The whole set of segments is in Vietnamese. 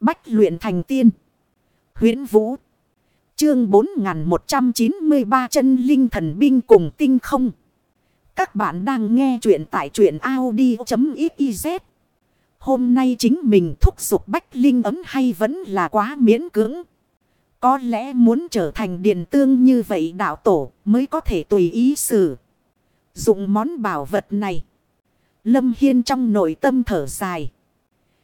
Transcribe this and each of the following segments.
Bách luyện thành tiên. huyễn Vũ. Chương 4193 chân linh thần binh cùng tinh không. Các bạn đang nghe truyện tại truyện Audi.xyz. Hôm nay chính mình thúc giục Bách Linh ấm hay vẫn là quá miễn cưỡng. Có lẽ muốn trở thành điện tương như vậy đạo tổ mới có thể tùy ý xử. Dụng món bảo vật này. Lâm Hiên trong nội tâm thở dài.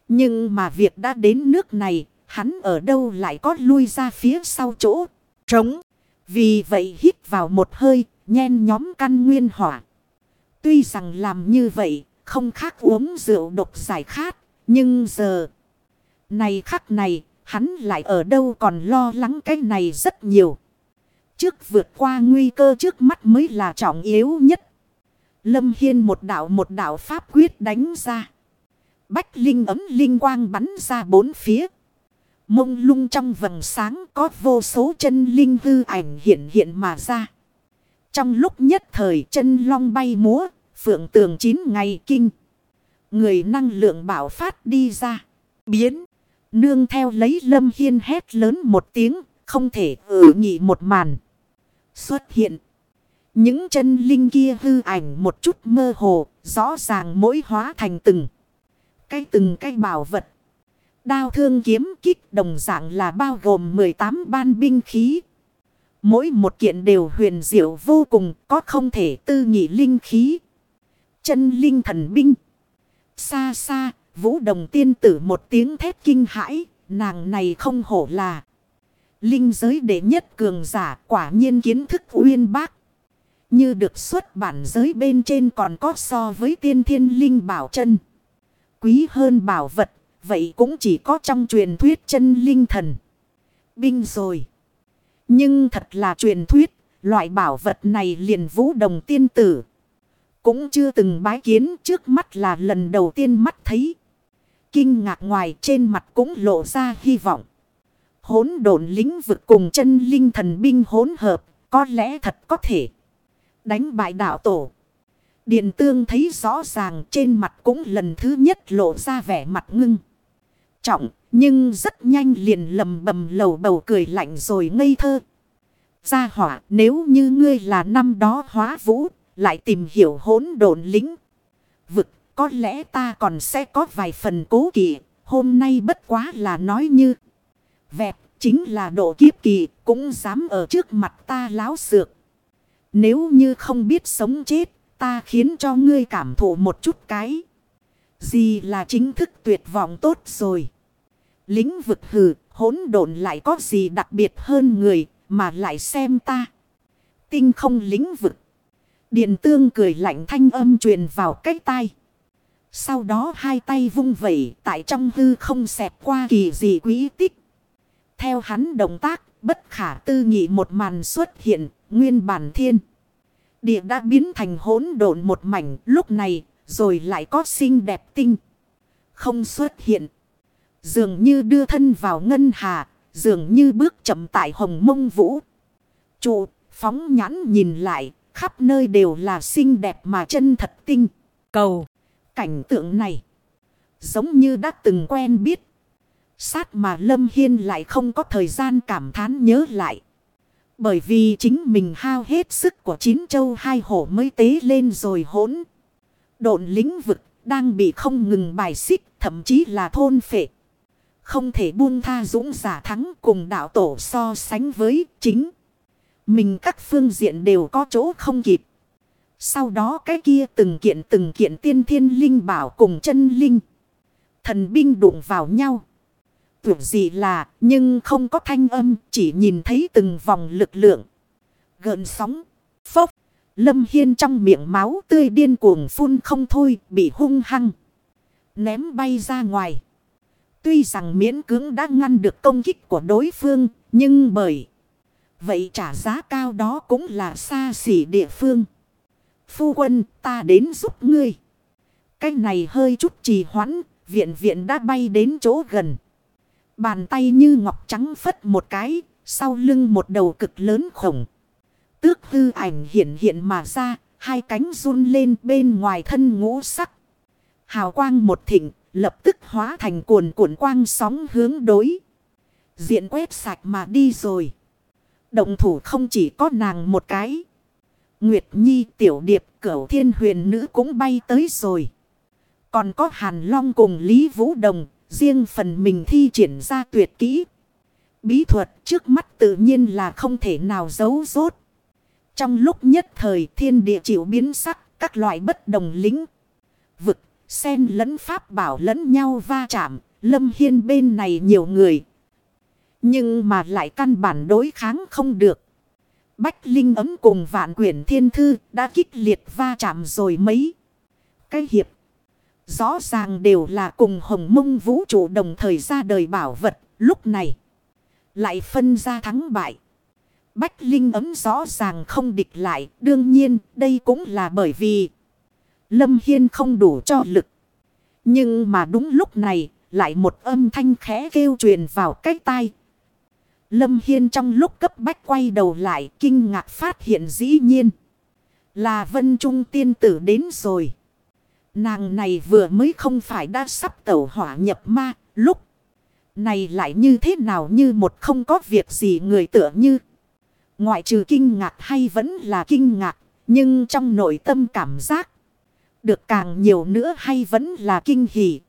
Nhưng mà việc đã đến nước này, hắn ở đâu lại có lui ra phía sau chỗ, trống. Vì vậy hít vào một hơi, nhen nhóm căn nguyên hỏa. Tuy rằng làm như vậy, không khác uống rượu độc giải khát, nhưng giờ... Này khắc này, hắn lại ở đâu còn lo lắng cái này rất nhiều. Trước vượt qua nguy cơ trước mắt mới là trọng yếu nhất. Lâm Hiên một đạo một đạo pháp quyết đánh ra. Bách Linh ấm linh quang bắn ra bốn phía. Mông lung trong vầng sáng có vô số chân linh hư ảnh hiện hiện mà ra. Trong lúc nhất thời chân long bay múa, phượng tường chín ngày kinh. Người năng lượng bảo phát đi ra. Biến. Nương theo lấy lâm hiên hét lớn một tiếng, không thể ử nhị một màn. Xuất hiện. Những chân linh kia hư ảnh một chút mơ hồ, rõ ràng mỗi hóa thành từng. Cái từng cái bảo vật. Đao thương kiếm kích đồng dạng là bao gồm 18 ban binh khí. Mỗi một kiện đều huyền diệu vô cùng, có không thể tư nhị linh khí. Chân linh thần binh. Xa xa, vũ đồng tiên tử một tiếng thét kinh hãi, nàng này không hổ là. Linh giới đệ nhất cường giả quả nhiên kiến thức uyên bác. Như được xuất bản giới bên trên còn có so với tiên thiên linh bảo chân. Quý hơn bảo vật, vậy cũng chỉ có trong truyền thuyết chân linh thần. Binh rồi. Nhưng thật là truyền thuyết, loại bảo vật này liền vũ đồng tiên tử. Cũng chưa từng bái kiến trước mắt là lần đầu tiên mắt thấy. Kinh ngạc ngoài trên mặt cũng lộ ra hy vọng. Hốn độn lĩnh vực cùng chân linh thần binh hỗn hợp, có lẽ thật có thể đánh bại đạo tổ. Điện tương thấy rõ ràng trên mặt cũng lần thứ nhất lộ ra vẻ mặt ngưng. Trọng, nhưng rất nhanh liền lầm bầm lầu bầu cười lạnh rồi ngây thơ. Gia hỏa, nếu như ngươi là năm đó hóa vũ, lại tìm hiểu hỗn độn lính. Vực, có lẽ ta còn sẽ có vài phần cố kỵ, hôm nay bất quá là nói như. Vẹt, chính là độ kiếp kỳ, cũng dám ở trước mặt ta láo xược. Nếu như không biết sống chết, ta khiến cho ngươi cảm thụ một chút cái. Gì là chính thức tuyệt vọng tốt rồi. Lính vực hừ, hỗn độn lại có gì đặc biệt hơn người, mà lại xem ta. Tinh không lính vực. Điện tương cười lạnh thanh âm truyền vào cái tai. Sau đó hai tay vung vẩy tại trong hư không xẹp qua kỳ dị quý tích. Theo hắn động tác, bất khả tư nghị một màn xuất hiện, nguyên bản thiên. Địa đã biến thành hỗn độn một mảnh lúc này, rồi lại có xinh đẹp tinh. Không xuất hiện. Dường như đưa thân vào ngân hà, dường như bước chậm tại hồng mông vũ. Trụ, phóng nhãn nhìn lại, khắp nơi đều là xinh đẹp mà chân thật tinh. Cầu, cảnh tượng này, giống như đã từng quen biết. Sát mà Lâm Hiên lại không có thời gian cảm thán nhớ lại. Bởi vì chính mình hao hết sức của chín châu hai hổ mới tế lên rồi hỗn. Độn lĩnh vực đang bị không ngừng bài xích, thậm chí là thôn phệ. Không thể buông tha dũng giả thắng cùng đạo tổ so sánh với chính. Mình các phương diện đều có chỗ không kịp. Sau đó cái kia từng kiện từng kiện tiên thiên linh bảo cùng chân linh. Thần binh đụng vào nhau tưởng gì là, nhưng không có thanh âm, chỉ nhìn thấy từng vòng lực lượng. Gợn sóng, phốc, lâm hiên trong miệng máu tươi điên cuồng phun không thôi, bị hung hăng. Ném bay ra ngoài. Tuy rằng miễn cưỡng đã ngăn được công kích của đối phương, nhưng bởi vậy trả giá cao đó cũng là xa xỉ địa phương. Phu quân ta đến giúp ngươi. Cái này hơi chút trì hoãn, viện viện đã bay đến chỗ gần. Bàn tay như ngọc trắng phất một cái, sau lưng một đầu cực lớn khổng. Tước hư ảnh hiện hiện mà ra, hai cánh run lên bên ngoài thân ngũ sắc. Hào quang một thịnh, lập tức hóa thành cuồn cuộn quang sóng hướng đối. Diện quét sạch mà đi rồi. Động thủ không chỉ có nàng một cái. Nguyệt Nhi tiểu điệp cửu thiên huyền nữ cũng bay tới rồi. Còn có Hàn Long cùng Lý Vũ Đồng, riêng phần mình thi triển ra tuyệt kỹ. Bí thuật trước mắt tự nhiên là không thể nào giấu rốt. Trong lúc nhất thời thiên địa chịu biến sắc, các loại bất đồng lính, vực, sen lẫn pháp bảo lẫn nhau va chạm, lâm hiên bên này nhiều người. Nhưng mà lại căn bản đối kháng không được. Bách Linh ấm cùng vạn quyển thiên thư đã kích liệt va chạm rồi mấy. Cái hiệp. Rõ ràng đều là cùng hồng mông vũ trụ đồng thời ra đời bảo vật. Lúc này. Lại phân ra thắng bại. Bách Linh ấm rõ ràng không địch lại. Đương nhiên, đây cũng là bởi vì. Lâm Hiên không đủ cho lực. Nhưng mà đúng lúc này. Lại một âm thanh khẽ kêu truyền vào cái tai. Lâm Hiên trong lúc cấp bách quay đầu lại, kinh ngạc phát hiện dĩ nhiên. Là Vân Trung tiên tử đến rồi. Nàng này vừa mới không phải đã sắp tẩu hỏa nhập ma. Lúc này lại như thế nào như một không có việc gì người tựa như. Ngoại trừ kinh ngạc hay vẫn là kinh ngạc. Nhưng trong nội tâm cảm giác. Được càng nhiều nữa hay vẫn là kinh hỉ.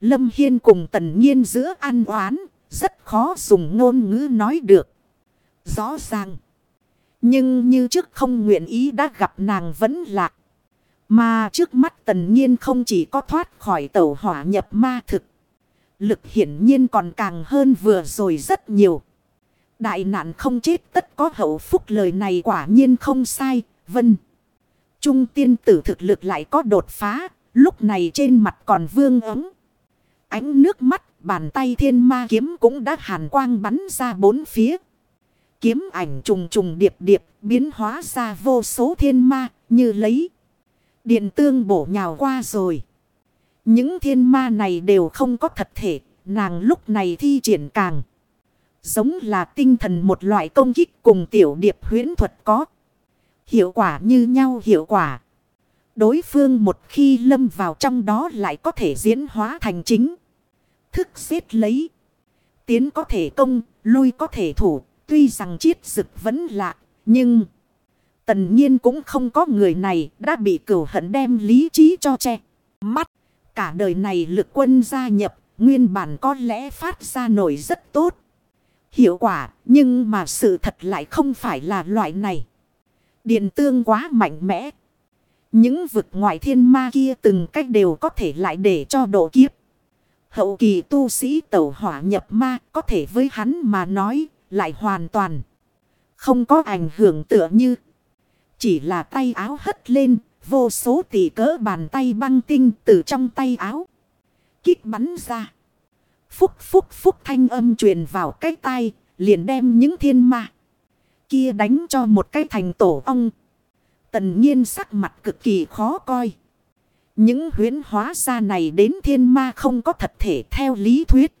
Lâm Hiên cùng tần nhiên giữa an oán, rất khó dùng ngôn ngữ nói được. Rõ ràng. Nhưng như trước không nguyện ý đã gặp nàng vẫn lạc. Mà trước mắt tần nhiên không chỉ có thoát khỏi tẩu hỏa nhập ma thực. Lực hiển nhiên còn càng hơn vừa rồi rất nhiều. Đại nạn không chết tất có hậu phúc lời này quả nhiên không sai. Vân. Trung tiên tử thực lực lại có đột phá. Lúc này trên mặt còn vương ấm. Ánh nước mắt, Bàn tay thiên ma kiếm cũng đã hàn quang bắn ra bốn phía. Kiếm ảnh trùng trùng điệp điệp biến hóa ra vô số thiên ma, như lấy. Điện tương bổ nhào qua rồi. Những thiên ma này đều không có thật thể. Nàng lúc này thi triển càng. Giống là tinh thần một loại công kích cùng tiểu điệp huyễn thuật có. Hiệu quả như nhau hiệu quả. Đối phương một khi lâm vào trong đó lại có thể diễn hóa thành chính thức xếp lấy. Tiến có thể công, lui có thể thủ, tuy rằng chiết dực vẫn lạ, nhưng... Tần nhiên cũng không có người này đã bị cửu hận đem lý trí cho che. Mắt, cả đời này lực quân gia nhập, nguyên bản có lẽ phát ra nổi rất tốt. Hiệu quả, nhưng mà sự thật lại không phải là loại này. Điện tương quá mạnh mẽ. Những vực ngoại thiên ma kia từng cách đều có thể lại để cho độ kiếp. Hậu kỳ tu sĩ tẩu hỏa nhập ma có thể với hắn mà nói lại hoàn toàn. Không có ảnh hưởng tựa như. Chỉ là tay áo hất lên. Vô số tỷ cỡ bàn tay băng tinh từ trong tay áo. Kích bắn ra. Phúc phúc phúc thanh âm truyền vào cái tay. Liền đem những thiên ma. Kia đánh cho một cái thành tổ ong. Tần nhiên sắc mặt cực kỳ khó coi. Những huyến hóa ra này đến thiên ma không có thật thể theo lý thuyết.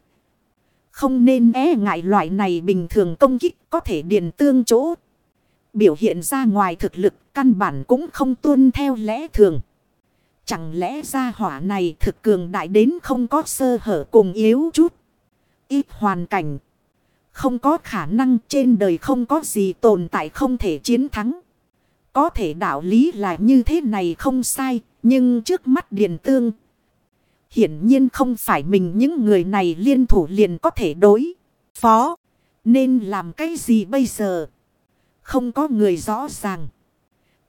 Không nên e ngại loại này bình thường công kích có thể điền tương chỗ. Biểu hiện ra ngoài thực lực căn bản cũng không tuân theo lẽ thường. Chẳng lẽ ra hỏa này thực cường đại đến không có sơ hở cùng yếu chút. Ít hoàn cảnh. Không có khả năng trên đời không có gì tồn tại không thể chiến thắng. Có thể đạo lý là như thế này không sai, nhưng trước mắt Điền Tương. Hiển nhiên không phải mình những người này liên thủ liền có thể đối. Phó. Nên làm cái gì bây giờ? Không có người rõ ràng.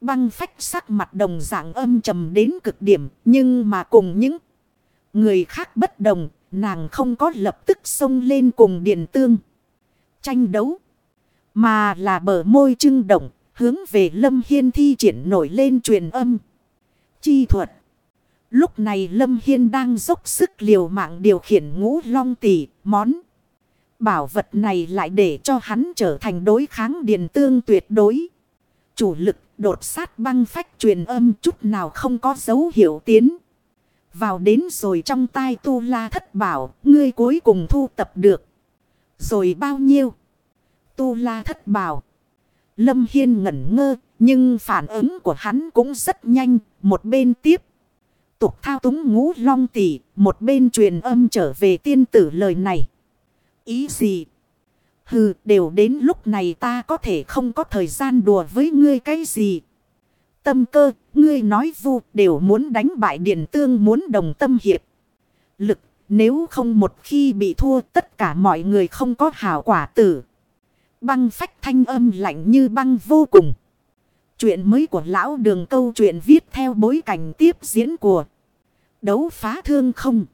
Băng phách sắc mặt đồng dạng âm trầm đến cực điểm. Nhưng mà cùng những người khác bất đồng. Nàng không có lập tức xông lên cùng Điền Tương. Tranh đấu. Mà là bờ môi trưng động. Hướng về Lâm Hiên thi triển nổi lên truyền âm. Chi thuật. Lúc này Lâm Hiên đang dốc sức liều mạng điều khiển ngũ long tỷ món. Bảo vật này lại để cho hắn trở thành đối kháng điền tương tuyệt đối. Chủ lực đột sát băng phách truyền âm chút nào không có dấu hiệu tiến. Vào đến rồi trong tai tu la thất bảo, ngươi cuối cùng thu tập được. Rồi bao nhiêu? Tu la thất bảo. Lâm Hiên ngẩn ngơ, nhưng phản ứng của hắn cũng rất nhanh, một bên tiếp. tục thao túng ngũ long tỷ, một bên truyền âm trở về tiên tử lời này. Ý gì? Hừ, đều đến lúc này ta có thể không có thời gian đùa với ngươi cái gì. Tâm cơ, ngươi nói vu đều muốn đánh bại điện tương muốn đồng tâm hiệp. Lực, nếu không một khi bị thua tất cả mọi người không có hảo quả tử. Băng phách thanh âm lạnh như băng vô cùng. Chuyện mới của lão đường câu chuyện viết theo bối cảnh tiếp diễn của đấu phá thương không.